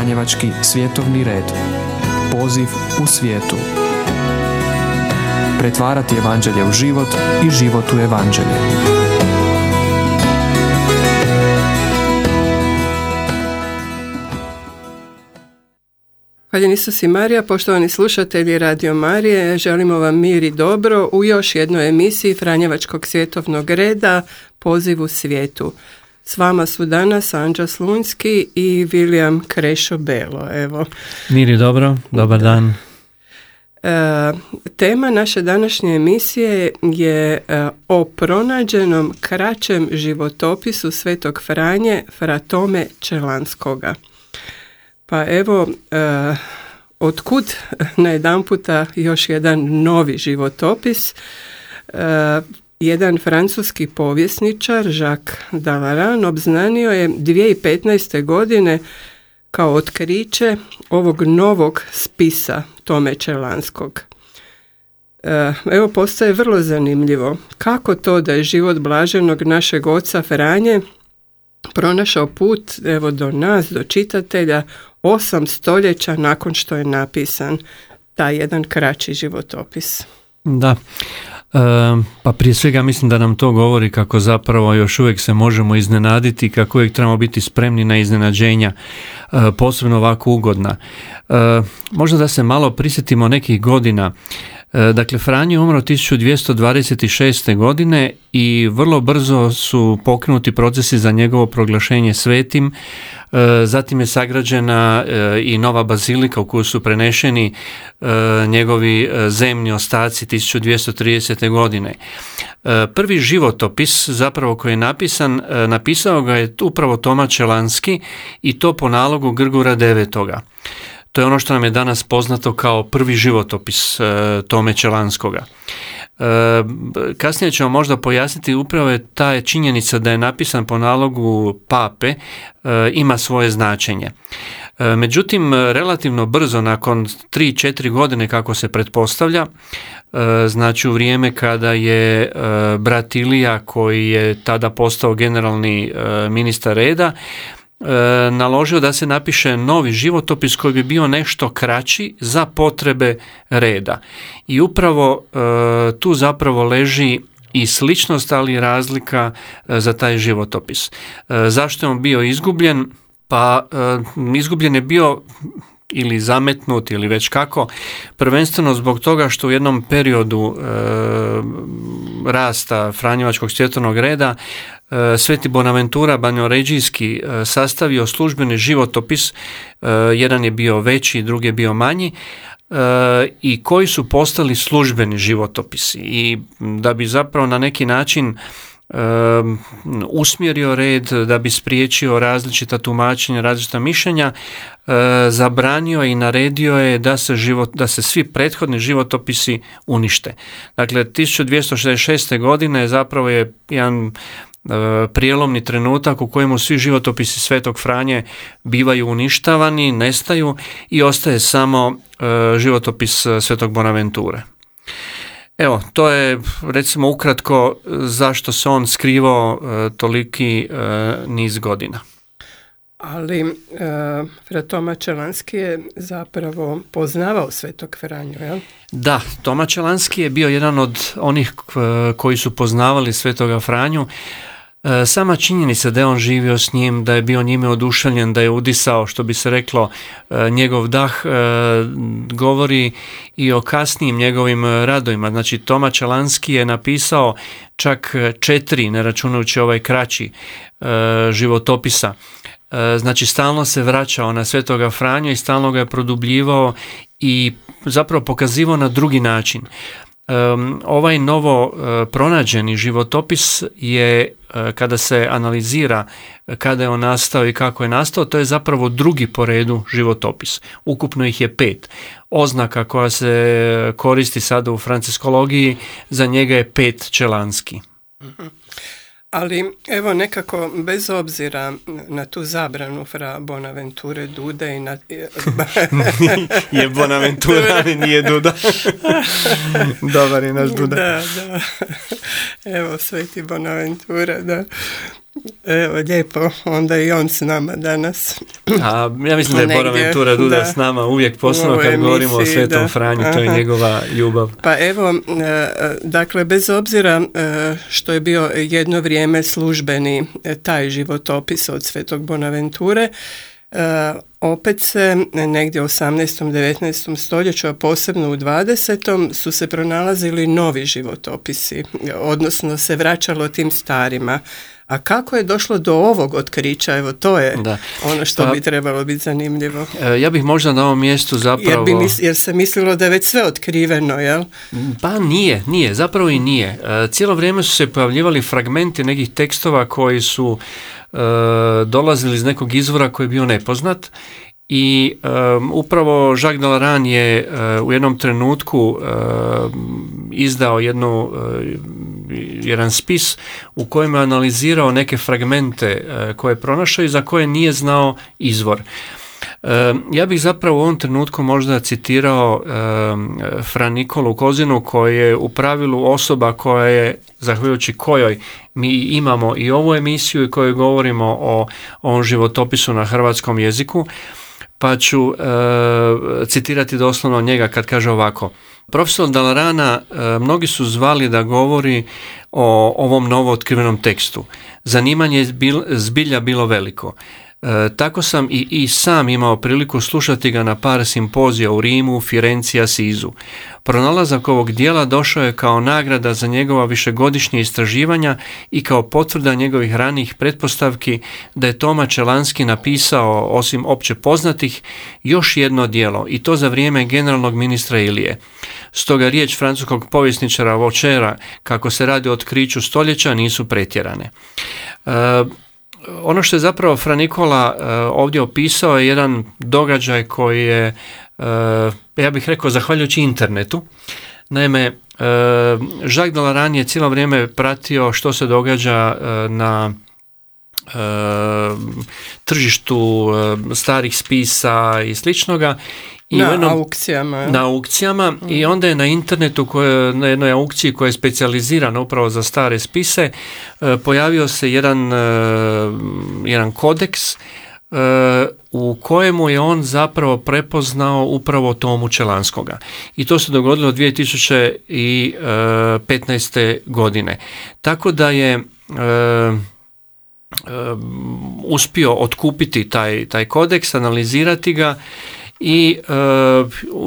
Franjevački svjetovni red. Poziv u svijetu. Pretvarati evanđelje u život i život u evanđelje. Hvala Isus i Marija, poštovani slušatelji Radio Marije, želimo vam mir i dobro u još jednoj emisiji Franjevačkog svjetovnog reda Poziv u svijetu. S vama su danas Anđa Slunski i William Krešo Belo. Evo. Mir i dobro, dobar dan. E, tema naše današnje emisije je e, o pronađenom kraćem životopisu Svetog Franje Fratome Čelanskoga. Pa evo, e, otkud na jedan puta još jedan novi životopis? Jedan francuski povjesničar, Jacques Dalaran, obznanio je 2015. godine kao otkriće ovog novog spisa Tome Čelanskog. E, evo postaje vrlo zanimljivo kako to da je život blaženog našeg oca Franje pronašao put evo do nas, do čitatelja, osam stoljeća nakon što je napisan taj jedan kraći životopis. Da, pa prije svega mislim da nam to govori kako zapravo još uvijek se možemo iznenaditi, kako uvijek trebamo biti spremni na iznenađenja, e, posebno ovako ugodna. E, možda da se malo prisjetimo nekih godina, dakle, Franjo je umro 1226. godine i vrlo brzo su pokrenuti procesi za njegovo proglašenje svetim. E, zatim je sagrađena e, i nova bazilika u koju su prenešeni njegovi zemni ostaci 1230. godine. Prvi životopis zapravo koji je napisan, napisao ga je upravo Toma Čelanski i to po nalogu Grgura devetoga. To je ono što nam je danas poznato kao prvi životopis e, Tome Čelanskoga. E, kasnije ćemo možda pojasniti upravo je ta činjenica da je napisan po nalogu pape e, ima svoje značenje. Međutim, relativno brzo, nakon 3-4 godine kako se pretpostavlja, znači u vrijeme kada je brat Ilija koji je tada postao generalni ministar reda, naložio da se napiše novi životopis koji bi bio nešto kraći za potrebe reda. I upravo e, tu zapravo leži i sličnost, ali i razlika e, za taj životopis. Zašto je on bio izgubljen? Pa izgubljen je bio ili zametnut ili već kako, prvenstveno zbog toga što u jednom periodu e, rasta Franjevačkog svjetovnog reda e, Sveti Bonaventura Banjoređijski e, sastavio službeni životopis, e, jedan je bio veći, drugi je bio manji, i koji su postali službeni životopisi. I da bi zapravo na neki način usmjerio red da bi spriječio različita tumačenja, različita mišljenja, zabranio i naredio je da se, život, da se svi prethodni životopisi unište. Dakle, 1266. godine zapravo je jedan prijelomni trenutak u kojemu svi životopisi Svetog Franje bivaju uništavani, nestaju i ostaje samo životopis Svetog Bonaventure. Evo, to je recimo ukratko zašto se on skrivao e, toliki e, niz godina. Ali e, Fra Toma Čelanski je zapravo poznavao Svetog Franju, jel? Da, Toma Čelanski je bio jedan od onih koji su poznavali Svetoga Franju. E, sama činjenica da je on živio s njim, da je bio njime oduševljen, da je udisao, što bi se reklo, e, njegov dah, e, govori i o kasnijim njegovim radovima. Znači, Toma Čalanski je napisao čak četiri, ne računajući ovaj kraći, životopisa. Znači, stalno se vraćao na Svetoga Franja i stalno ga je produbljivao i zapravo pokazivao na drugi način. Ovaj novo pronađeni životopis je E, kada se analizira kada je on nastao i kako je nastao, to je zapravo drugi po redu životopis. Ukupno ih je pet. Oznaka koja se koristi sada u franciskologiji, za njega je pet čelanski. Ali evo nekako bez obzira na tu zabranu fra Bonaventure Dude i na... je Bonaventura, ali nije Duda. Dobar je naš Duda. Da, da. Evo sveti Bonaventura, da. Evo, lijepo, onda i on s nama danas. A ja mislim da je Bonaventura Duda da, s nama uvijek posebno kad emisiji, govorimo o Svetom da, Franju, to je njegova ljubav. Pa evo, e, dakle, bez obzira e, što je bio jedno vrijeme službeni e, taj životopis od Svetog Bonaventure, opet se negdje u 18. 19. stoljeću, a posebno u 20. su se pronalazili novi životopisi, odnosno se vraćalo tim starima. A kako je došlo do ovog otkrića? Evo, to je da. ono što pa, bi trebalo biti zanimljivo. E, ja bih možda na ovom mjestu zapravo... Jer, bi jer se mislilo da je već sve otkriveno, jel? Pa nije, nije, zapravo i nije. E, cijelo vrijeme su se pojavljivali fragmenti nekih tekstova koji su e, dolazili iz nekog izvora koji je bio nepoznat i upravo Jacques Dalaran je u jednom trenutku izdao jednu jedan spis u kojem je analizirao neke fragmente koje je pronašao i za koje nije znao izvor. Ja bih zapravo u ovom trenutku možda citirao Fra Nikolu Kozinu koji je u pravilu osoba koja je, zahvaljujući kojoj mi imamo i ovu emisiju i kojoj govorimo o ovom životopisu na hrvatskom jeziku, pa ću citirati doslovno njega kad kaže ovako. Profesor Dalarana e, mnogi su zvali da govori o ovom novo otkrivenom tekstu. Zanimanje je zbilja bilo veliko. E, tako sam i, i sam imao priliku slušati ga na par simpozija u Rimu, Firenci, Asizu. Pronalazak ovog dijela došao je kao nagrada za njegova višegodišnje istraživanja i kao potvrda njegovih ranijih pretpostavki da je Toma Čelanski napisao, osim opće poznatih, još jedno dijelo i to za vrijeme generalnog ministra Ilije. Stoga riječ francuskog povjesničara Vočera, kako se radi o otkriću stoljeća, nisu pretjerane. E, ono što je zapravo Fra Nikola e, ovdje opisao je jedan događaj koji je, e, ja bih rekao, zahvaljujući internetu. Naime, e, Jacques Delaran je cijelo vrijeme pratio što se događa na tržištu starih spisa i sličnoga na aukcijama. Na aukcijama i onda je na internetu koje, na jednoj aukciji koja je specijalizirana upravo za stare spise e, pojavio se jedan, e, jedan kodeks e, u kojemu je on zapravo prepoznao upravo Tomu Čelanskoga. I to se dogodilo 2015. godine. Tako da je uspio otkupiti taj, taj kodeks, analizirati ga i e,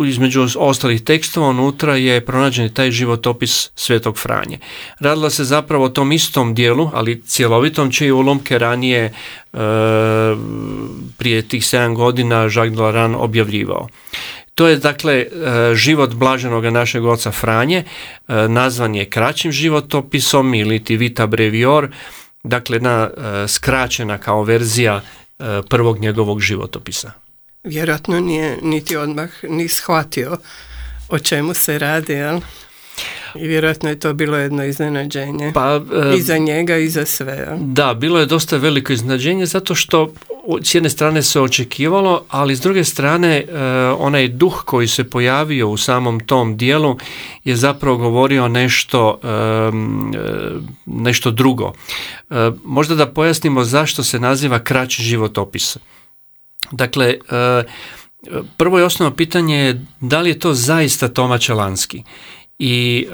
između ostalih tekstova unutra je pronađen taj životopis Svetog Franje. Radilo se zapravo o tom istom dijelu, ali cjelovitom čije ulomke ranije e, prije tih 7 godina Jacques Delaran objavljivao. To je dakle e, život blaženoga našeg oca Franje, nazvan je kraćim životopisom ili ti Vita Brevior, dakle jedna skraćena kao verzija prvog njegovog životopisa vjerojatno nije niti odmah ni shvatio o čemu se radi, jel? I vjerojatno je to bilo jedno iznenađenje. Pa, I za njega i za sve. Da, bilo je dosta veliko iznenađenje zato što s jedne strane se očekivalo, ali s druge strane e, onaj duh koji se pojavio u samom tom dijelu je zapravo govorio nešto, e, nešto drugo. E, možda da pojasnimo zašto se naziva kraći životopis. Dakle, e, prvo i osnovno pitanje je da li je to zaista Toma Čelanski. I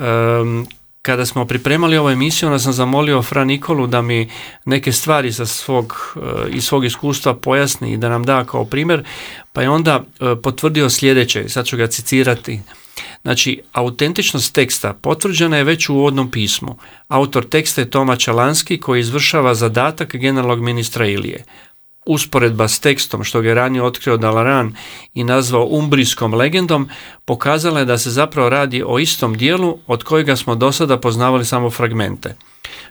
kada smo pripremali ovu emisiju, onda sam zamolio Fra Nikolu da mi neke stvari sa svog, e, iz svog iskustva pojasni i da nam da kao primjer, pa je onda e, potvrdio sljedeće, sad ću ga citirati. Znači, autentičnost teksta potvrđena je već u uvodnom pismu. Autor teksta je Toma Čalanski koji izvršava zadatak generalnog ministra Ilije usporedba s tekstom što je ranije otkrio Dalaran i nazvao umbrijskom legendom, pokazala je da se zapravo radi o istom dijelu od kojega smo do sada poznavali samo fragmente.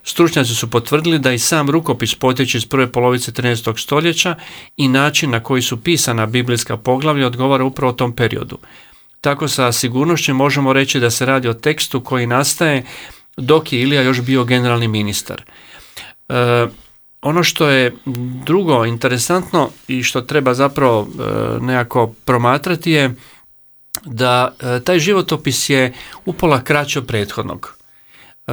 Stručnjaci su potvrdili da i sam rukopis potječe iz prve polovice 13. stoljeća i način na koji su pisana biblijska poglavlja odgovara upravo tom periodu. Tako sa sigurnošću možemo reći da se radi o tekstu koji nastaje dok je Ilija još bio generalni ministar. E, ono što je drugo interesantno i što treba zapravo e, nekako promatrati je da e, taj životopis je upola kraći od prethodnog. E,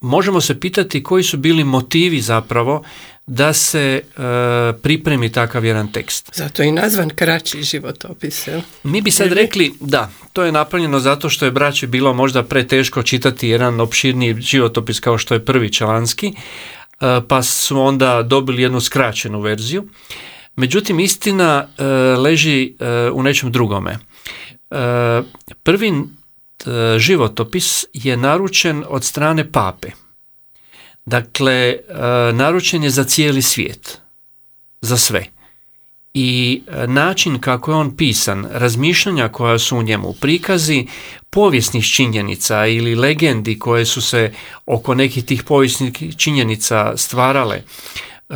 možemo se pitati koji su bili motivi zapravo da se e, pripremi takav jedan tekst. Zato je i nazvan kraći životopis. Mi bi sad rekli da, to je napravljeno zato što je braći bilo možda preteško čitati jedan opširni životopis kao što je prvi Čelanski, e, pa su onda dobili jednu skraćenu verziju. Međutim, istina e, leži u nečem drugome. Prvi životopis je naručen od strane pape. Dakle, e, naručen je za cijeli svijet, za sve. I e, način kako je on pisan, razmišljanja koja su u njemu, prikazi povijesnih činjenica ili legendi koje su se oko nekih tih povijesnih činjenica stvarale, e,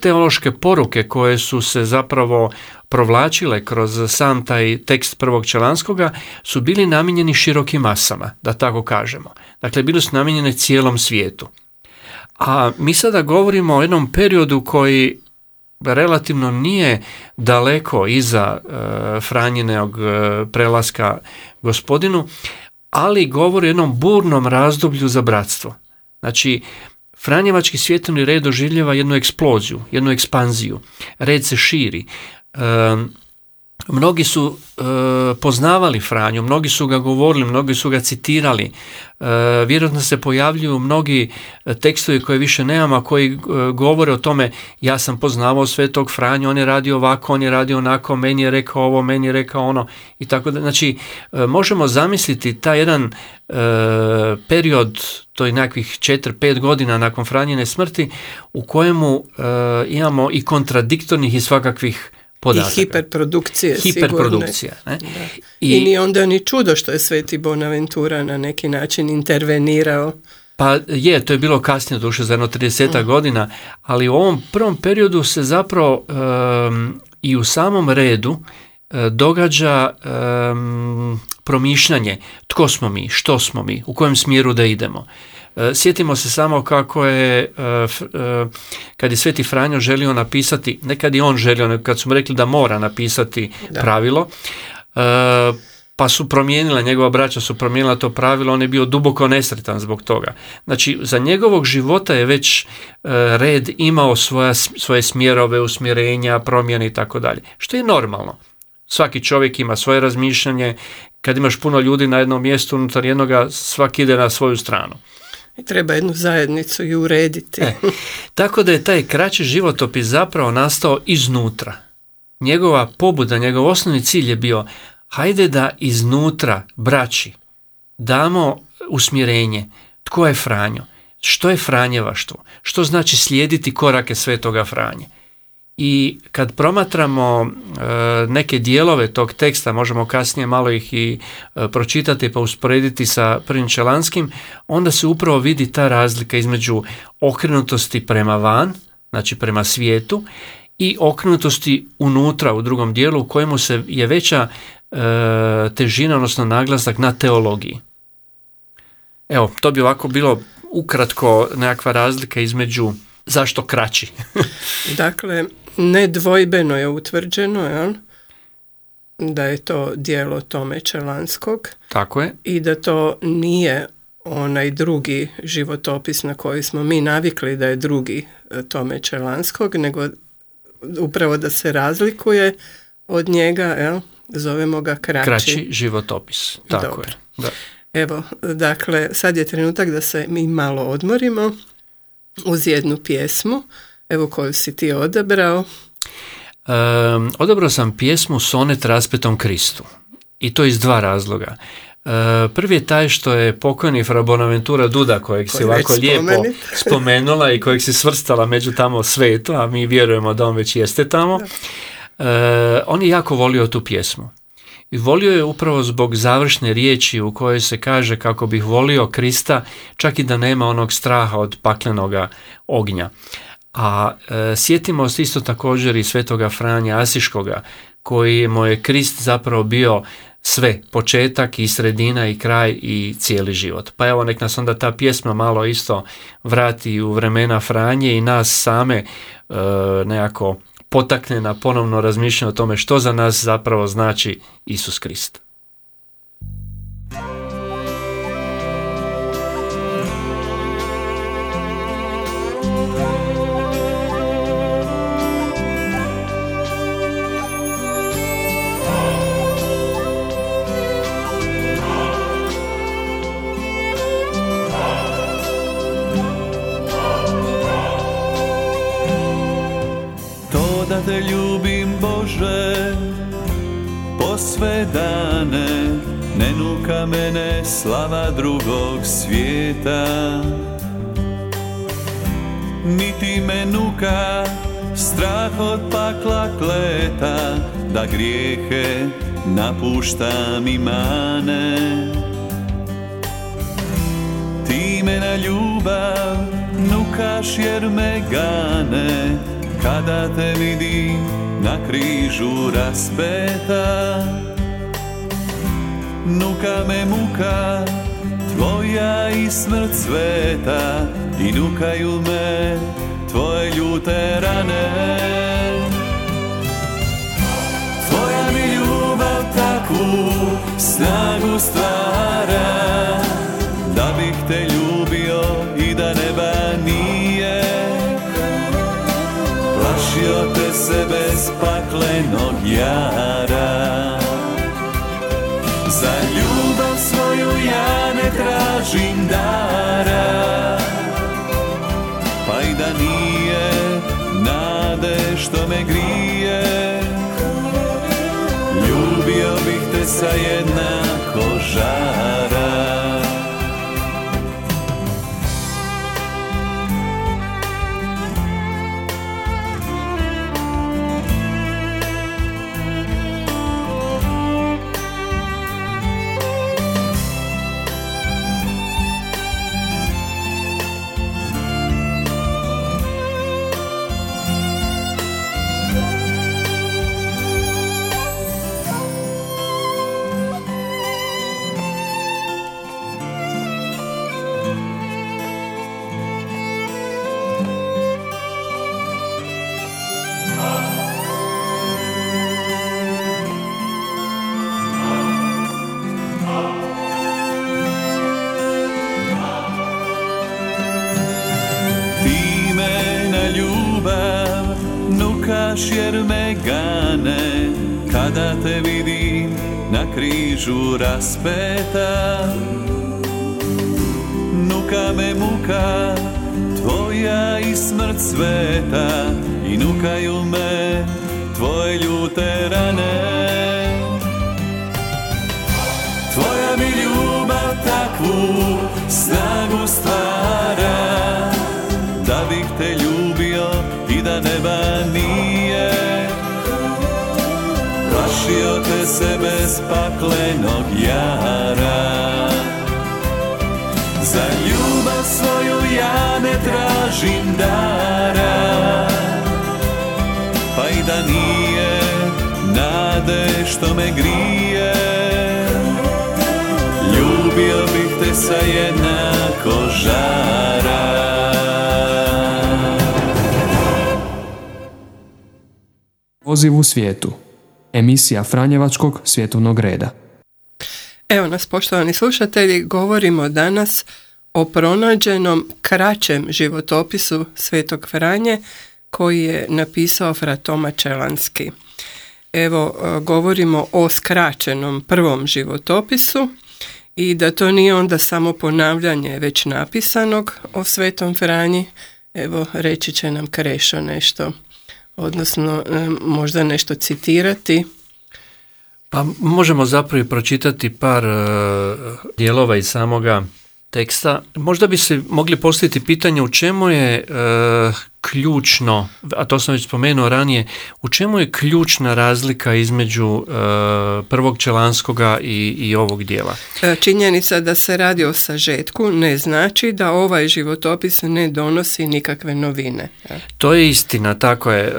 teološke poruke koje su se zapravo provlačile kroz sam taj tekst prvog Čelanskoga su bili namijenjeni širokim masama, da tako kažemo. Dakle, bili su namijenjeni cijelom svijetu. A mi sada govorimo o jednom periodu koji relativno nije daleko iza e, Franjineog e, prelaska gospodinu, ali govori o jednom burnom razdoblju za bratstvo. Znači, Franjevački svjetovni red doživljava jednu eksploziju, jednu ekspanziju. Red se širi. E, Mnogi su e, poznavali Franju, mnogi su ga govorili, mnogi su ga citirali. E, vjerojatno se pojavljuju mnogi tekstovi koje više nemamo, koji e, govore o tome ja sam poznavao svetog Franju, on je radio ovako, on je radio onako, meni je rekao ovo, meni je rekao ono i tako da. Znači, možemo zamisliti taj jedan period, to je nekakvih 4-5 godina nakon Franjine smrti, u kojemu imamo i kontradiktornih i svakakvih podataka. I hiperprodukcije. Hiperprodukcija. Ne? I, I ni onda ni čudo što je Sveti Bonaventura na neki način intervenirao. Pa je, to je bilo kasnije, duše za jedno 30 mm. godina, ali u ovom prvom periodu se zapravo i u samom redu uh, događa um, promišljanje tko smo mi, što smo mi, u kojem smjeru da idemo. E, sjetimo se samo kako je, e, e, kad je Sveti Franjo želio napisati, nekad i on želio, kad su mu rekli da mora napisati pravilo, pa su promijenila, njegova braća su promijenila to pravilo, on je bio duboko nesretan zbog toga. Znači, za njegovog života je već red imao svoja, svoje smjerove, usmjerenja, promjene i tako dalje, što je normalno. Svaki čovjek ima svoje razmišljanje, kad imaš puno ljudi na jednom mjestu unutar jednoga, svaki ide na svoju stranu. I treba jednu zajednicu i urediti. E, tako da je taj kraći životopis zapravo nastao iznutra. Njegova pobuda, njegov osnovni cilj je bio hajde da iznutra, braći, damo usmjerenje. Tko je Franjo? Što je Franjevaštvo? Što znači slijediti korake svetoga Franje? I kad promatramo e, neke dijelove tog teksta, možemo kasnije malo ih i e, pročitati pa usporediti sa prvim Čelanskim, onda se upravo vidi ta razlika između okrenutosti prema van, znači prema svijetu, i okrenutosti unutra u drugom dijelu u kojemu se je veća e, težina, odnosno naglasak na teologiji. Evo, to bi ovako bilo ukratko nekakva razlika između zašto kraći. dakle, nedvojbeno je utvrđeno jel? da je to dijelo Tome Čelanskog. Tako je. I da to nije onaj drugi životopis na koji smo mi navikli da je drugi e, Tome Čelanskog, nego upravo da se razlikuje od njega, jel? zovemo ga kraći. Kraći životopis, tako je. Da. Evo, dakle, sad je trenutak da se mi malo odmorimo uz jednu pjesmu. Evo koju si ti odabrao. Um, odabrao sam pjesmu Sonet raspetom Kristu. I to iz dva razloga. Uh, prvi je taj što je pokojni fra Bonaventura Duda kojeg si ovako lijepo spomenula i kojeg si svrstala među tamo svetu, a mi vjerujemo da on već jeste tamo. Uh, on je jako volio tu pjesmu. I volio je upravo zbog završne riječi u kojoj se kaže kako bih volio Krista čak i da nema onog straha od paklenoga ognja. A e, sjetimo se isto također i svetoga Franja Asiškoga, koji mu je Krist zapravo bio sve, početak i sredina i kraj i cijeli život. Pa evo nek nas onda ta pjesma malo isto vrati u vremena Franje i nas same e, nekako potakne na ponovno razmišljanje o tome što za nas zapravo znači Isus Krist. Slava drugog svijeta. Niti me nuka strah od pakla kleta Da grijehe napuštam mane. Ti me na ljubav nukaš jer me gane Kada te vidim na križu raspeta Nuka me muka tvoja i smrt sveta I nukaju me tvoje ljute rane. Tvoja mi ljubav takvu snagu stvara Da bih te ljubio i da neba nije. Plašio te se bez paklenog jara Za ljubav svoju ja ne tražim dara. Pa i da nije nade što me grije. Ljubio bih te sa jednako žara križu raspeta. Nuka me muka tvoja i smrt sveta. I nukaju me tvoje ljute rane. Tvoja mi ljubav takvu snagu stvara Plašio te se bez paklenog jara. Za ljubav svoju ja ne tražim dara. Pa i da nije nade što me grije. Ljubio bih te sa jednako žara. Poziv u svijetu. Emisija Franjevačkog svjetovnog reda. Evo nas, poštovani slušatelji, govorimo danas o pronađenom kraćem životopisu Svetog Franje koji je napisao Fratoma Čelanski. Evo, e, govorimo o skraćenom prvom životopisu i da to nije onda samo ponavljanje već napisanog o Svetom Franji. Evo, reći će nam Krešo nešto, odnosno e, možda nešto citirati. Pa možemo zapravo pročitati par e, dijelova iz samoga teksta. Možda bi se mogli postaviti pitanje u čemu je e, ključno, a to sam već spomenuo ranije, u čemu je ključna razlika između e, prvog Čelanskoga i, i ovog dijela? E, Činjenica da se radi o sažetku ne znači da ovaj životopis ne donosi nikakve novine. To je istina, tako je. E,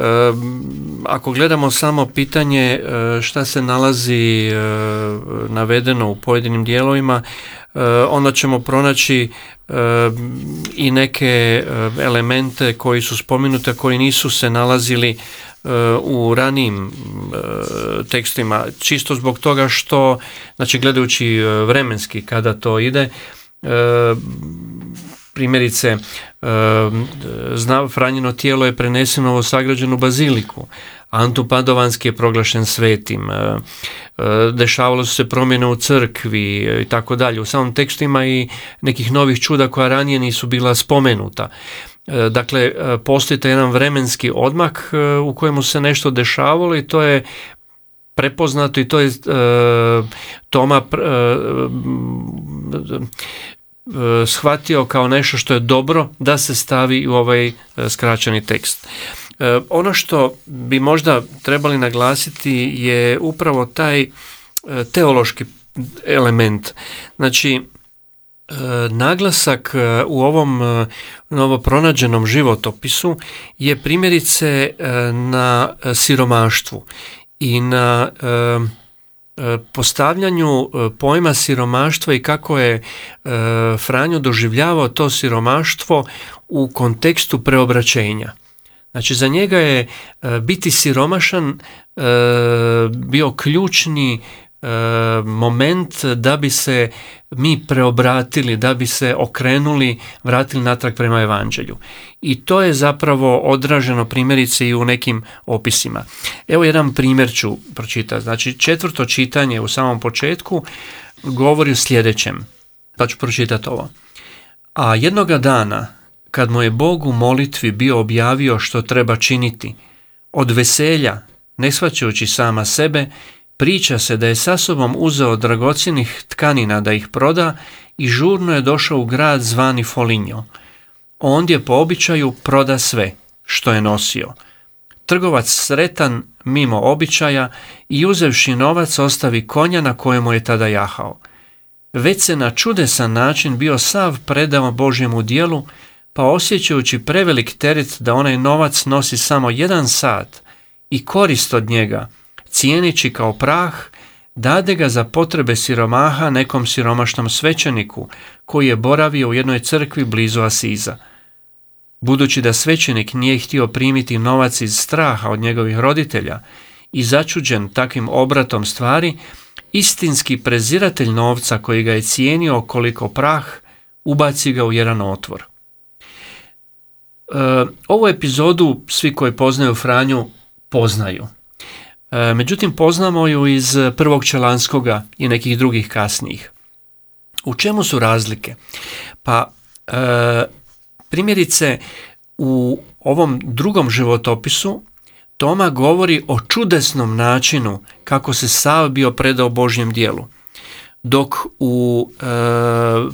Ako gledamo samo pitanje e, šta se nalazi e, navedeno u pojedinim dijelovima, e, onda ćemo pronaći e, i neke e, elemente koji su spomenute, koji nisu se nalazili u ranijim tekstima, čisto zbog toga što, znači gledajući vremenski kada to ide, primjerice zna, Franjino tijelo je preneseno u sagrađenu baziliku, Antu Padovanski je proglašen svetim, e, e, dešavalo su se promjene u crkvi e, i tako dalje. U samom tekstu ima i nekih novih čuda koja ranije nisu bila spomenuta. Dakle, postoji taj jedan vremenski odmak u kojemu se nešto dešavalo i to je prepoznato i to je Toma shvatio kao nešto što je dobro da se stavi u ovaj skraćeni tekst. Ono što bi možda trebali naglasiti je upravo taj teološki element. Znači, E, naglasak e, u ovom e, novo pronađenom životopisu je primjerice na siromaštvu i na postavljanju pojma siromaštva i kako je Franjo doživljavao to siromaštvo u kontekstu preobraćenja. Znači za njega je biti siromašan bio ključni E, moment da bi se mi preobratili, da bi se okrenuli, vratili natrag prema evanđelju. I to je zapravo odraženo primjerice i u nekim opisima. Evo jedan primjer ću pročitati. Znači četvrto čitanje u samom početku govori o sljedećem. Pa ću pročitati ovo. A jednoga dana, kad mu je Bog u molitvi bio objavio što treba činiti, od veselja, ne shvaćajući sama sebe, Priča se da je sa sobom uzeo dragocjenih tkanina da ih proda i žurno je došao u grad zvani Folinjo. Ondje po običaju proda sve što je nosio. Trgovac sretan mimo običaja i uzevši novac ostavi konja na kojemu je tada jahao. Već se na čudesan način bio sav predao Božjemu dijelu, pa osjećajući prevelik teret da onaj novac nosi samo jedan sat i korist od njega, cijenići kao prah, dade ga za potrebe siromaha nekom siromašnom svećeniku koji je boravio u jednoj crkvi blizu Asiza. Budući da svećenik nije htio primiti novac iz straha od njegovih roditelja i začuđen takvim obratom stvari, istinski preziratelj novca koji ga je cijenio koliko prah, ubaci ga u jedan otvor. E, ovu epizodu svi koji poznaju Franju poznaju. E, međutim, poznamo ju iz prvog Čelanskoga i nekih drugih kasnijih. U čemu su razlike? Pa, e, primjerice, u ovom drugom životopisu Toma govori o čudesnom načinu kako se Sav bio predao Božjem dijelu. Dok u e,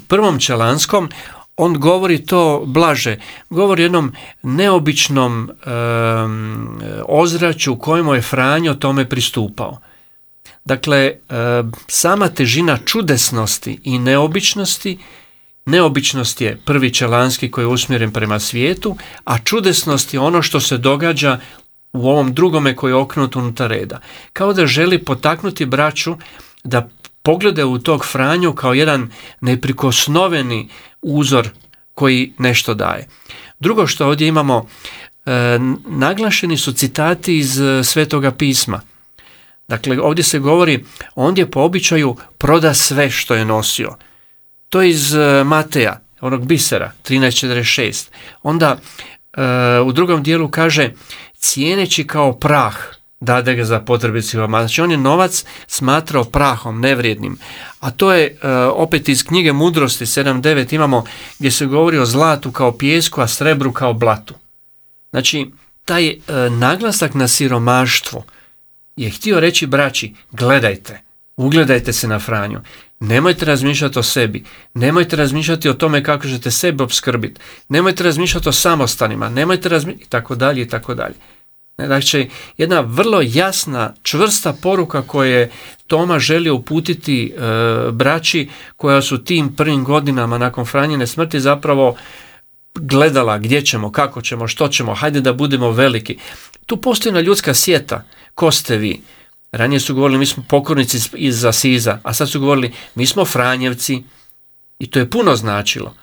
prvom Čelanskom on govori to blaže, govori o jednom neobičnom um, ozračju u kojemu je Franjo tome pristupao. Dakle, sama težina čudesnosti i neobičnosti, neobičnost je prvi čelanski koji je usmjeren prema svijetu, a čudesnost je ono što se događa u ovom drugome koji je oknut unutar reda. Kao da želi potaknuti braću da poglede u tog Franju kao jedan neprikosnoveni uzor koji nešto daje. Drugo što ovdje imamo, e, naglašeni su citati iz e, Svetoga pisma. Dakle, ovdje se govori, ondje po običaju proda sve što je nosio. To je iz e, Mateja, onog bisera, 13.46. Onda u drugom dijelu kaže, cijeneći kao prah, dade ga za potrebe siromaštva. Znači on je novac smatrao prahom, nevrijednim. A to je e, opet iz knjige Mudrosti 7.9 imamo gdje se govori o zlatu kao pijesku, a srebru kao blatu. Znači, taj e, naglasak na siromaštvo je htio reći braći, gledajte, ugledajte se na Franju, nemojte razmišljati o sebi, nemojte razmišljati o tome kako ćete sebe obskrbiti, nemojte razmišljati o samostanima, nemojte razmišljati i tako dalje i tako dalje. Znači, jedna vrlo jasna, čvrsta poruka koje Toma želio uputiti e, braći koja su tim prvim godinama nakon Franjine smrti zapravo gledala gdje ćemo, kako ćemo, što ćemo, hajde da budemo veliki. Tu postoji na ljudska sjeta, ko ste vi? Ranije su govorili mi smo pokornici iz Asiza, a sad su govorili mi smo Franjevci i to je puno značilo.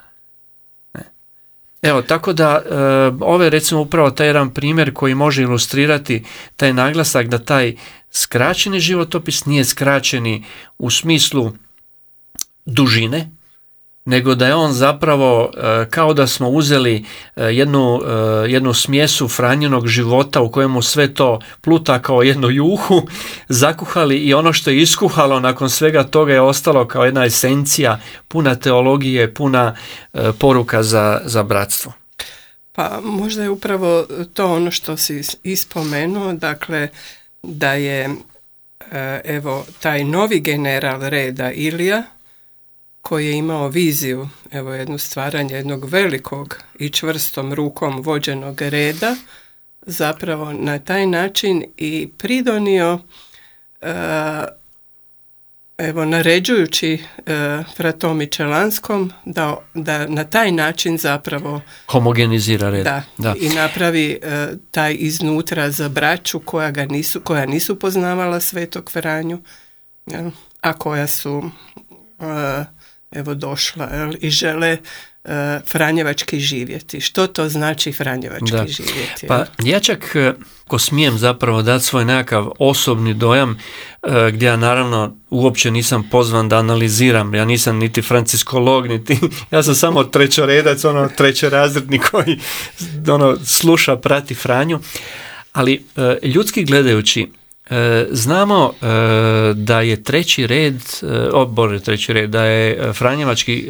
Evo, tako da e, ove recimo upravo taj jedan primjer koji može ilustrirati taj naglasak da taj skraćeni životopis nije skraćeni u smislu dužine, nego da je on zapravo e, kao da smo uzeli e, jednu, e, jednu smjesu franjenog života u kojemu sve to pluta kao jednu juhu, zakuhali i ono što je iskuhalo nakon svega toga je ostalo kao jedna esencija, puna teologije, puna poruka za, za bratstvo. Pa možda je upravo to ono što si ispomenuo, dakle da je evo taj novi general reda Ilija koji je imao viziju, evo jedno stvaranje jednog velikog i čvrstom rukom vođenog reda, zapravo na taj način i pridonio e, evo naređujući e, Fratomi Čelanskom da, da na taj način zapravo homogenizira red. Da, da. i napravi e, taj iznutra za braću koja ga nisu, koja nisu poznavala Svetog Franju, a koja su e, evo došla i žele E, franjevački živjeti. Što to znači franjevački da. živjeti? Pa ja čak, e, ko smijem zapravo dati svoj nekakav osobni dojam, e, gdje ja naravno uopće nisam pozvan da analiziram, ja nisam niti franciskolog, niti, ja sam samo trećoredac, ono trećerazredni koji ono, sluša, prati Franju, ali ljudski gledajući, znamo e, da je treći red, e, o treći red, da je Franjevački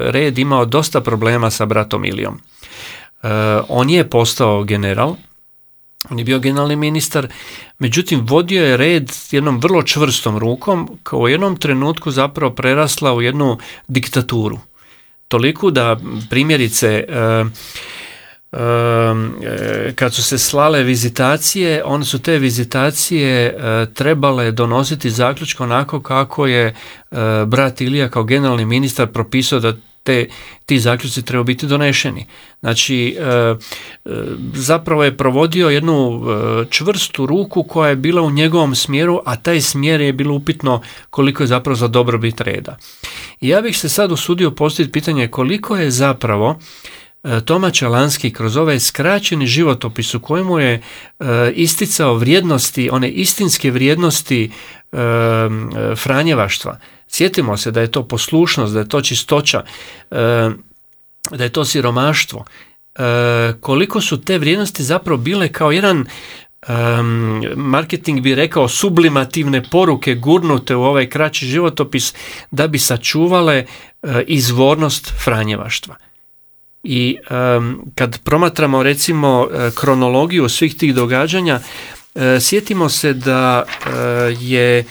red imao dosta problema sa bratom Ilijom. On je postao general, on je bio generalni ministar, međutim vodio je red jednom vrlo čvrstom rukom, kao u jednom trenutku zapravo prerasla u jednu diktaturu. Toliko da primjerice E, kad su se slale vizitacije, onda su te vizitacije e, trebale donositi zaključko onako kako je e, brat Ilija kao generalni ministar propisao da te, ti zaključci trebaju biti donešeni. Znači, zapravo je provodio jednu čvrstu ruku koja je bila u njegovom smjeru, a taj smjer je bilo upitno koliko je zapravo za dobrobit reda. I ja bih se sad usudio postaviti pitanje koliko je zapravo E, Toma Čalanski kroz ovaj skraćeni životopis u kojemu je e, isticao vrijednosti, one istinske vrijednosti e, Franjevaštva. Sjetimo se da je to poslušnost, da je to čistoća, da je to siromaštvo. Koliko su te vrijednosti zapravo bile kao jedan marketing bi rekao sublimativne poruke gurnute u ovaj kraći životopis da bi sačuvale izvornost Franjevaštva. I kad promatramo recimo e, kronologiju svih tih događanja, e, sjetimo se da e, je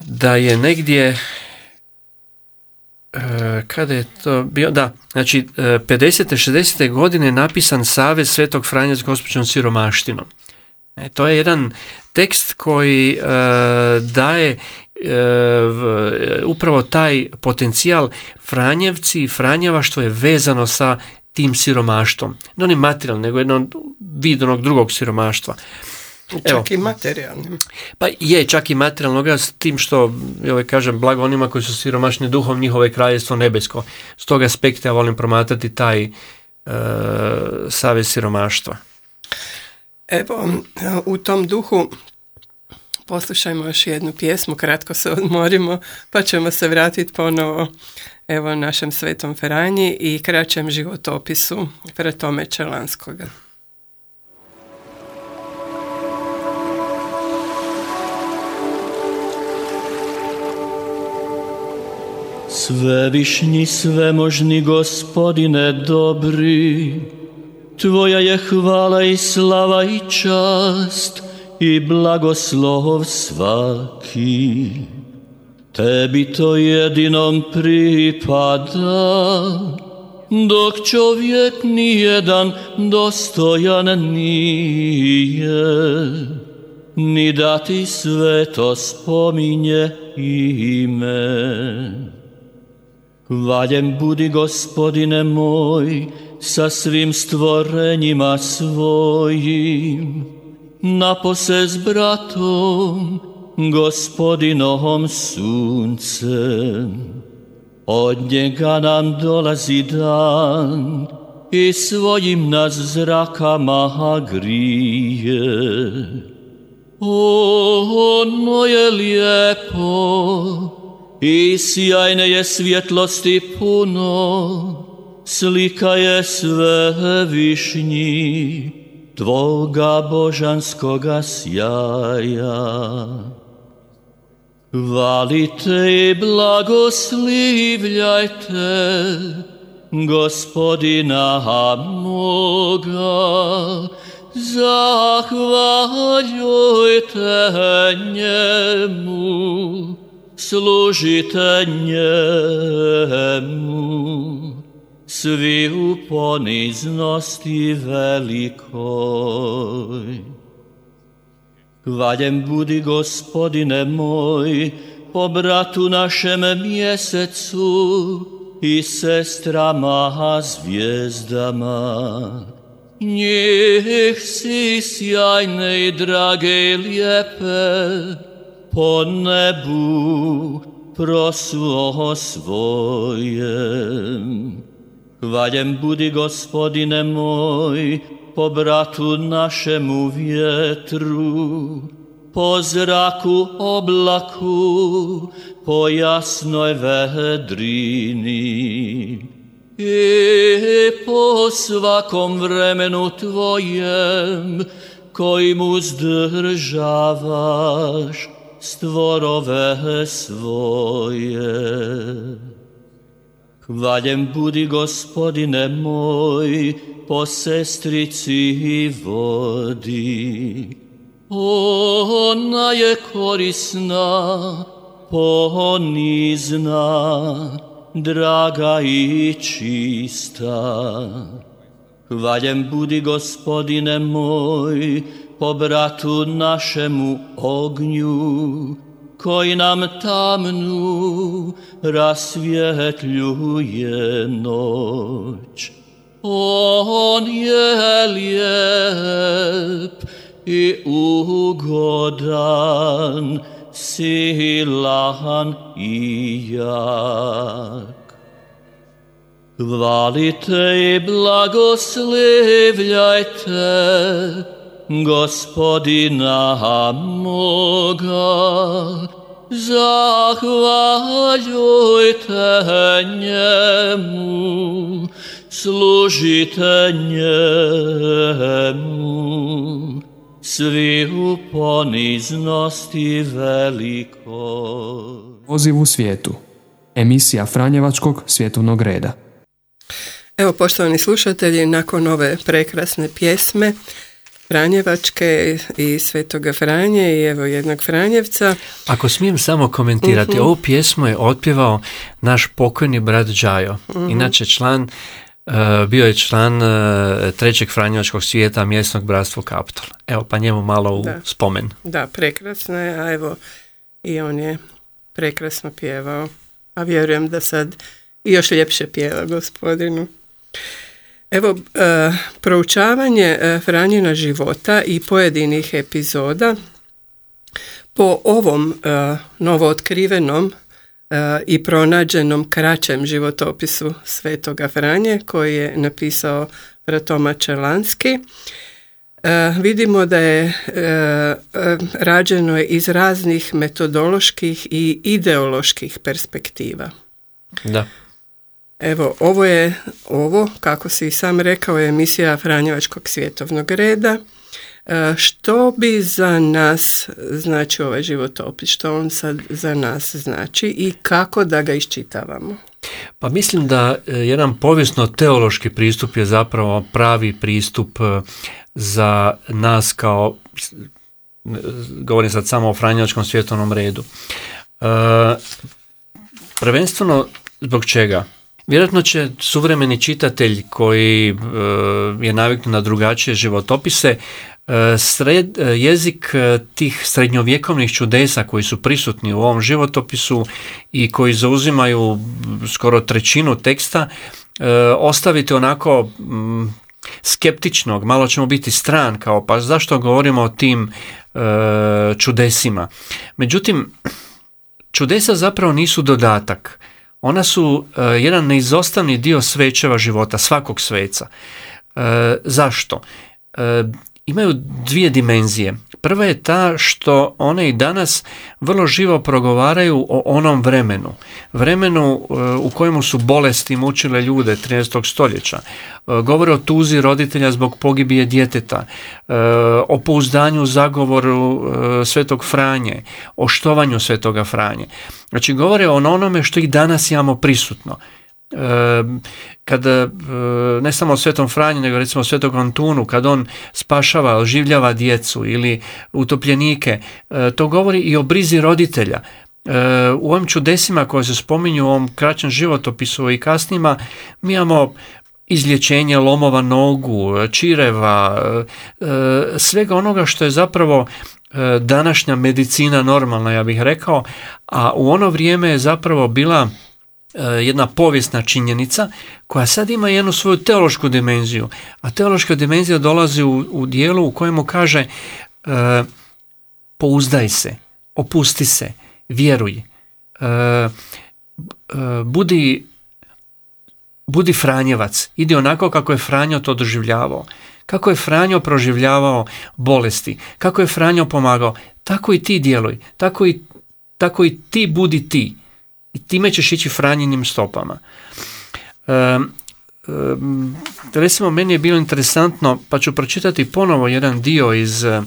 da je negdje kada je to bio, da, znači 50. 60. godine napisan Savez Svetog Franja s gospođom siromaštinom. E, to je jedan tekst koji daje E, upravo taj potencijal Franjevci i Franjevaštvo je vezano sa tim siromaštvom. Ne onim materijalnim, nego jednom vid onog drugog siromaštva. Čak i materijalnim. Pa je, čak i materijalnog, s tim što, ovaj, kažem, blago onima koji su siromašni duhom, njihove kraljestvo nebesko. S tog aspekta ja volim promatrati taj e, savez siromaštva. Evo, u tom duhu poslušajmo još jednu pjesmu, kratko se odmorimo, pa ćemo se vratiti ponovo evo našem Svetom Feranji i kraćem životopisu Fratome Čelanskoga. Svevišnji, svemožni gospodine dobri, Tvoja je hvala i slava i čast, i blagoslov svaki. Tebi to jedinom pripada, dok čovjek nijedan dostojan nije, ni da ti sve to spominje ime. Hvaljen budi gospodine moj sa svim stvorenjima svojim, napose s bratom, gospodinom suncem. Od njega nam dolazi dan i svojim nas zrakama grije. O, ono je lijepo i sjajne je svjetlosti puno, slika je sve višnji Tvoga božanskoga sjaja. Valite i blagoslivljajte gospodina moga, zahvaljujte njemu, služite njemu, svi u poniznosti velikoj. Hvaljen budi gospodine moj, po bratu našem mjesecu i sestrama zvijezdama. Njih si sjajne i drage i lijepe, po nebu proslo svojem. Hvaljen budi gospodine moj, po bratu našemu vjetru, po zraku oblaku, po jasnoj vedrini. I po svakom vremenu tvojem, kojim uzdržavaš stvorove svoje. Hvaljen budi gospodine moj, po sestrici i vodi. Ona je korisna, ponizna, draga i čista. Hvaljen budi gospodine moj, po bratu našemu ognju, koji nam tamnu rasvjetljuje noć. On je lijep i ugodan, silan i jak. Hvalite i blagoslivljajte gospodina moga, zahvaljujte njemu, služite njemu, svi u poniznosti veliko. Poziv u svijetu. Emisija Franjevačkog svjetovnog reda. Evo, poštovani slušatelji, nakon ove prekrasne pjesme Franjevačke i Svetoga Franje i evo jednog Franjevca. Ako smijem samo komentirati, Mhm. ovu pjesmu je otpjevao naš pokojni brat Đajo. Mhm. Inače član, e, bio je član e, trećeg Franjevačkog svijeta mjesnog bratstva Kaptol. Evo pa njemu malo u Da. spomen. Da, prekrasna je, a evo i on je prekrasno pjevao. A vjerujem da sad i još ljepše pjeva gospodinu. Evo, e, proučavanje e, Franjina života i pojedinih epizoda po ovom e, novootkrivenom e, i pronađenom kraćem životopisu Svetoga Franje koji je napisao Ratoma Čelanski. Vidimo da je rađeno iz raznih metodoloških i ideoloških perspektiva. Da. Evo, ovo je, ovo, kako si i sam rekao, je emisija Franjevačkog svjetovnog reda. E, Što bi za nas znači ovaj životopis? Što on sad za nas znači i kako da ga iščitavamo? Pa mislim da e, jedan povijesno-teološki pristup je zapravo pravi pristup e, za nas kao, govorim sad samo o Franjevačkom svjetovnom redu. Prvenstveno zbog čega? Vjerojatno će suvremeni čitatelj koji e, je naviknut na drugačije životopise e, sred, e, jezik tih srednjovjekovnih čudesa koji su prisutni u ovom životopisu i koji zauzimaju skoro trećinu teksta ostaviti onako m, skeptičnog, malo ćemo biti stran kao pa zašto govorimo o tim čudesima. Međutim, čudesa zapravo nisu dodatak. Ona su e, jedan neizostavni dio svećeva života, svakog sveca. E, zašto? Imaju dvije dimenzije. Prva je ta što one i danas vrlo živo progovaraju o onom vremenu. Vremenu e, u kojemu su bolesti mučile ljude 13. stoljeća. E, govore o tuzi roditelja zbog pogibije djeteta, e, o pouzdanju zagovoru Svetog Franje, o štovanju Svetoga Franje. Znači govore o onome što i danas imamo prisutno. Kada e, ne samo o Svetom Franji, nego recimo o Svetom Antunu, kad on spašava, oživljava djecu ili utopljenike, e, to govori i o brizi roditelja. E, u ovim čudesima koje se spominju u ovom kraćem životopisu i kasnima, mi imamo izlječenje lomova nogu, čireva, svega onoga što je zapravo današnja medicina normalna, ja bih rekao, a u ono vrijeme je zapravo bila jedna povijesna činjenica koja sad ima jednu svoju teološku dimenziju. A teološka dimenzija dolazi u, u dijelu u kojemu kaže e, pouzdaj se, opusti se, vjeruj, e, budi, budi Franjevac, idi onako kako je Franjo to doživljavao. Kako je Franjo proživljavao bolesti, kako je Franjo pomagao, tako i ti djeluj, tako i, tako i ti budi ti i time ćeš ići franjenim stopama. E, recimo, meni je bilo interesantno, pa ću pročitati ponovo jedan dio iz e,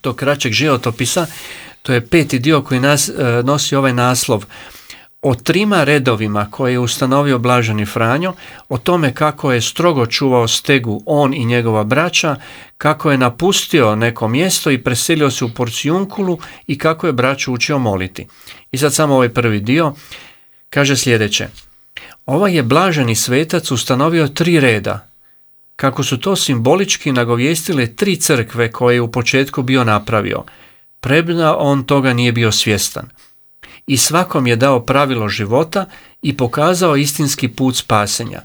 tog kraćeg životopisa, to je peti dio koji nas, e, nosi ovaj naslov o trima redovima koje je ustanovio Blaženi Franjo, o tome kako je strogo čuvao stegu on i njegova braća, kako je napustio neko mjesto i preselio se u Porcijunkulu i kako je braću učio moliti. I sad samo ovaj prvi dio kaže sljedeće. Ovaj je blaženi svetac ustanovio tri reda, kako su to simbolički nagovijestile tri crkve koje je u početku bio napravio. Prebna on toga nije bio svjestan i svakom je dao pravilo života i pokazao istinski put spasenja.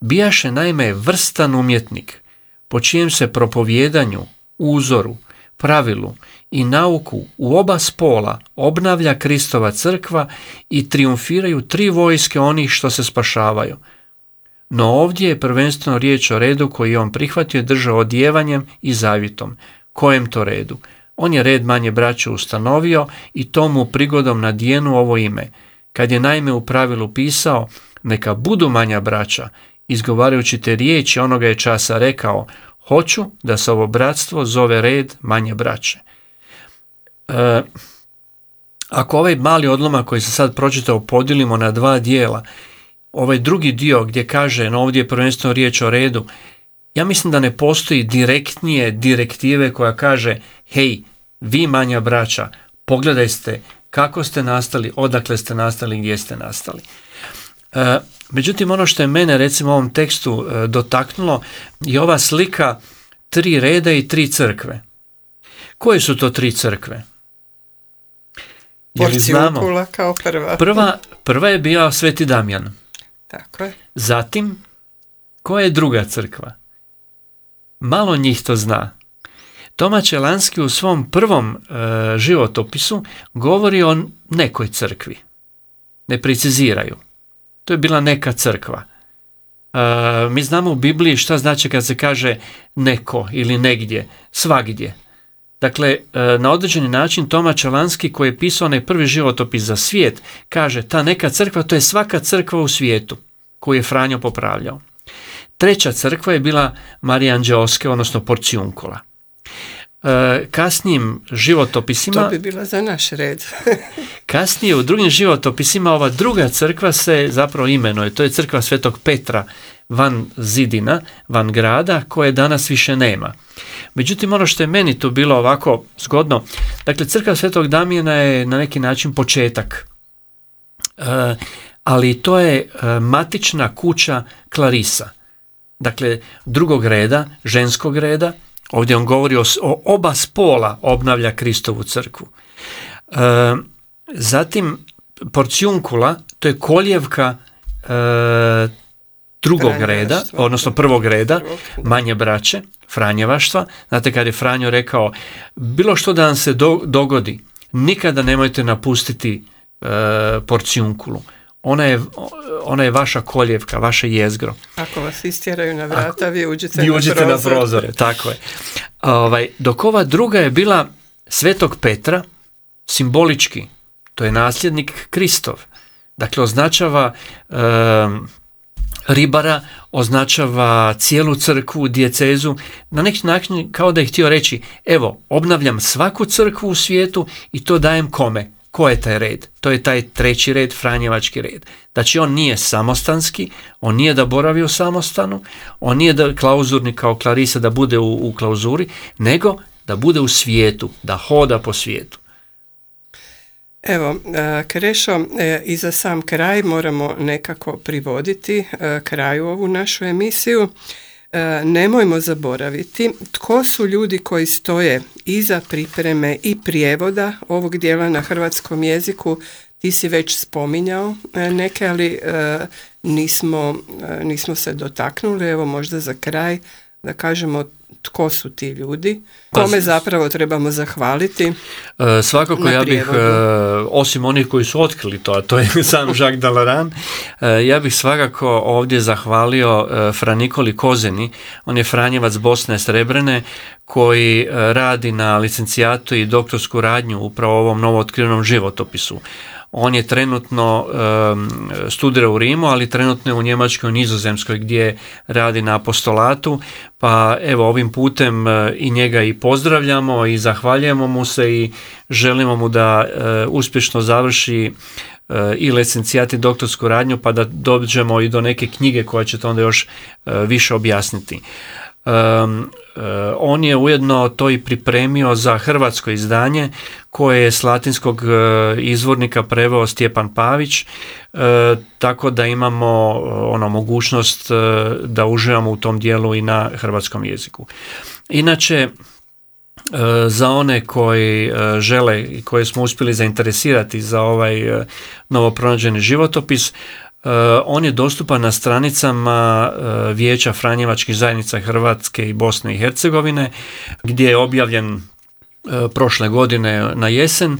Bijaše naime vrstan umjetnik, po čijem se propovjedanju, uzoru, pravilu i nauku u oba spola obnavlja Kristova crkva i triumfiraju tri vojske onih što se spašavaju. No ovdje je prvenstveno riječ o redu koji on prihvatio i držao odjevanjem i zavjetom. Kojem to redu? On je red manje braće ustanovio i tomu prigodom na dijenu ovo ime. Kad je naime u pravilu pisao, neka budu manja braća, izgovarajući te riječi onoga je časa rekao, hoću da se ovo bratstvo zove red manje braće. E, ako ovaj mali odlomak koji se sad pročitao podijelimo na dva dijela, ovaj drugi dio gdje kaže, no ovdje je prvenstveno riječ o redu, ja mislim da ne postoji direktnije direktive koja kaže hej, vi manja braća, pogledajte kako ste nastali, odakle ste nastali, gdje ste nastali. E, međutim, ono što je mene recimo u ovom tekstu e, dotaknulo je ova slika tri reda i tri crkve. Koje su to tri crkve? Jer znamo, kao prva. prva. Prva je bio Sveti Damjan. Tako je. Zatim, koja je druga crkva? Malo njih to zna. Toma Čelanski u svom prvom e, životopisu govori o nekoj crkvi. Ne preciziraju. To je bila neka crkva. E, mi znamo u Bibliji šta znači kad se kaže neko ili negdje, svagdje. Dakle, e, na određeni način Toma Čelanski koji je pisao onaj prvi životopis za svijet, kaže ta neka crkva to je svaka crkva u svijetu koju je Franjo popravljao. Treća crkva je bila Marija Anđeoske, odnosno Porcijunkola. E, kasnijim životopisima... To bi bila za naš red. kasnije u drugim životopisima ova druga crkva se zapravo imenuje. To je crkva Svetog Petra van Zidina, van grada, koje danas više nema. Međutim, ono što je meni tu bilo ovako zgodno, dakle, crkva Svetog Damijena je na neki način početak. E, ali to je e, matična kuća Klarisa dakle drugog reda, ženskog reda, ovdje on govori o, oba spola obnavlja Kristovu crkvu. E, zatim porcijunkula, to je koljevka e, drugog reda, odnosno prvog reda, manje braće, Franjevaštva. Znate kad je Franjo rekao, bilo što da vam se dogodi, nikada nemojte napustiti e, porcijunkulu ona je, ona je vaša koljevka, vaše jezgro. Ako vas istjeraju na vrata, vi uđite, vi na, uđite na prozore. Tako je. Ovaj, dok ova druga je bila Svetog Petra, simbolički, to je nasljednik Kristov. Dakle, označava ribara, označava cijelu crkvu, djecezu, na neki način kao da je htio reći, evo, obnavljam svaku crkvu u svijetu i to dajem kome? Ko je taj red? To je taj treći red, Franjevački red. Znači on nije samostanski, on nije da boravi u samostanu, on nije da klauzurni kao Klarisa da bude u, u klauzuri, nego da bude u svijetu, da hoda po svijetu. Evo, e, Krešo, e, i za sam kraj moramo nekako privoditi e, kraju ovu našu emisiju. Nemojmo zaboraviti tko su ljudi koji stoje iza pripreme i prijevoda ovog dijela na hrvatskom jeziku. Ti si već spominjao neke, ali nismo, nismo se dotaknuli. Evo možda za kraj da kažemo tko su ti ljudi, pa kome zapravo trebamo zahvaliti. E, svakako ja bih, e, osim onih koji su otkrili to, a to je sam Jacques Dalaran, e, ja bih svakako ovdje zahvalio Franikoli Kozeni, on je Franjevac Bosne Srebrene, koji radi na licencijatu i doktorsku radnju upravo ovom novootkrivenom životopisu. On je trenutno studira u Rimu, ali trenutno je u Njemačkoj i Nizozemskoj gdje radi na apostolatu. Pa evo ovim putem e, i njega i pozdravljamo i zahvaljujemo mu se i želimo mu da e, uspješno završi e, i licencijati doktorsku radnju pa da dođemo i do neke knjige koja će to onda još više objasniti. On je ujedno to i pripremio za hrvatsko izdanje koje je s latinskog e, izvornika preveo Stjepan Pavić, e, tako da imamo ono mogućnost da uživamo u tom dijelu i na hrvatskom jeziku. Inače, za one koji žele i koje smo uspjeli zainteresirati za ovaj novopronađeni životopis, on je dostupan na stranicama Vijeća Franjevačkih zajednica Hrvatske i Bosne i Hercegovine, gdje je objavljen E, prošle godine na jesen.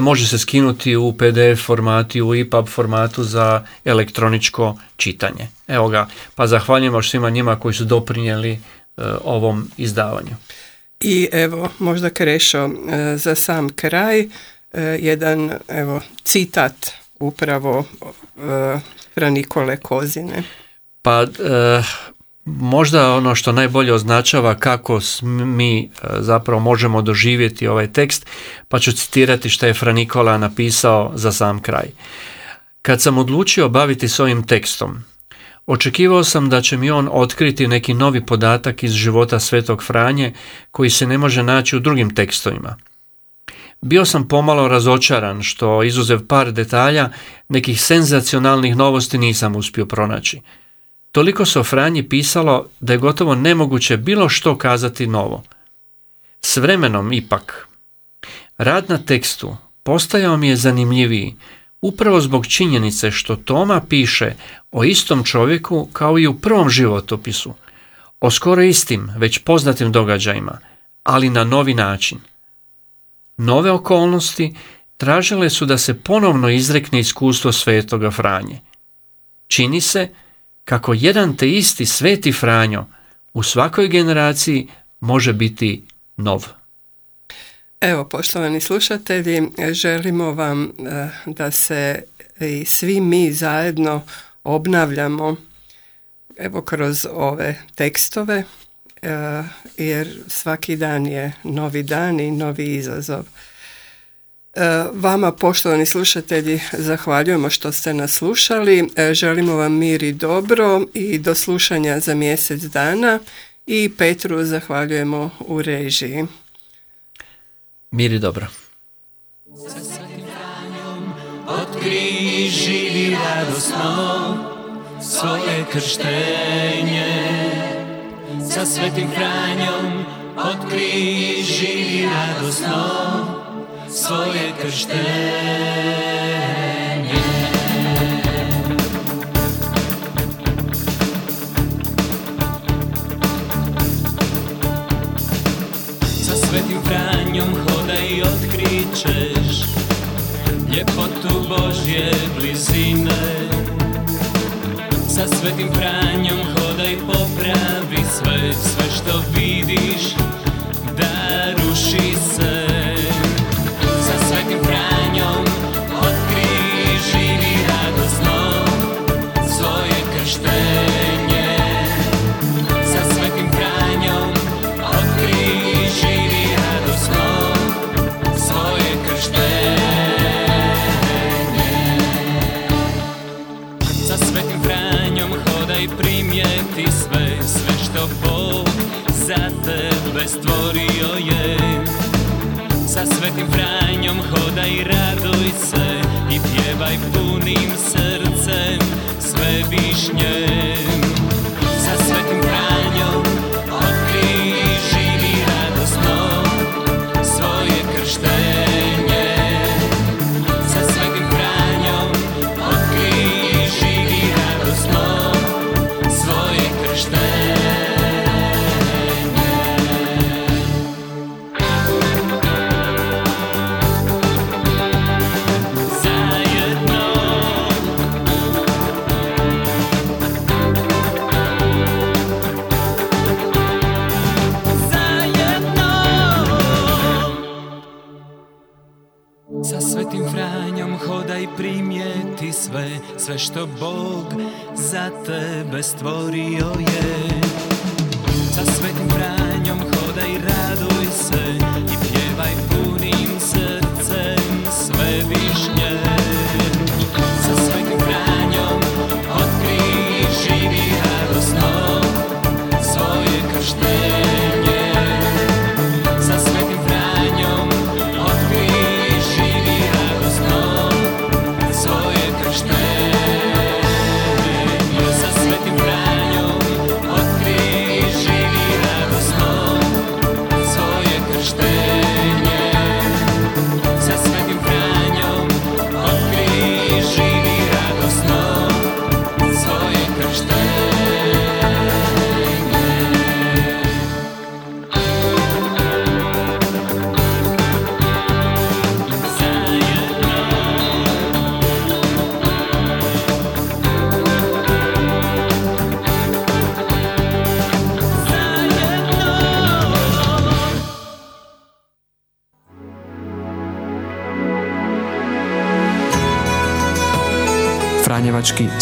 Može se skinuti u PDF formati, u EPUB formatu za elektroničko čitanje. Evo ga, pa zahvaljujemo svima njima koji su doprinijeli ovom izdavanju. I evo, možda Krešo, za sam kraj, jedan evo, citat upravo Fra Nikole Kozine. Pa možda ono što najbolje označava kako mi e, zapravo možemo doživjeti ovaj tekst, pa ću citirati što je Fra Nikola napisao za sam kraj. Kad sam odlučio baviti s ovim tekstom, očekivao sam da će mi on otkriti neki novi podatak iz života Svetog Franje koji se ne može naći u drugim tekstovima. Bio sam pomalo razočaran što izuzev par detalja nekih senzacionalnih novosti nisam uspio pronaći. Toliko se o Franji pisalo da je gotovo nemoguće bilo što kazati novo. S vremenom ipak, rad na tekstu postajao mi je zanimljiviji upravo zbog činjenice što Toma piše o istom čovjeku kao i u prvom životopisu, o skoro istim, već poznatim događajima, ali na novi način. Nove okolnosti tražile su da se ponovno izrekne iskustvo svetoga Franje. Čini se kako jedan te isti sveti Franjo u svakoj generaciji može biti nov. Evo, poštovani slušatelji, želimo vam eh, da se i svi mi zajedno obnavljamo evo kroz ove tekstove, jer svaki dan je novi dan i novi izazov. E, vama, poštovani slušatelji, zahvaljujemo što ste nas slušali. E, želimo vam mir i dobro i do slušanja za mjesec dana. I Petru zahvaljujemo u režiji. Mir i dobro. Otkri živi radosno svoje krštenje sa svetim Franjom otkri živi radosno svoje krštenje. Sa svetim Franjom hodaj i otkričeš ljepotu Božje blizine. Sa svetim Franjom hodaj popravi sve, sve što vidiš stvorio je. Sa svetim Franjom hodaj raduj se I pjevaj punim srcem sve višnje sve što Bog za tebe stvorio je. Sa svetim Franjom hodaj raduj se I pjevaj punim srcem sve višnje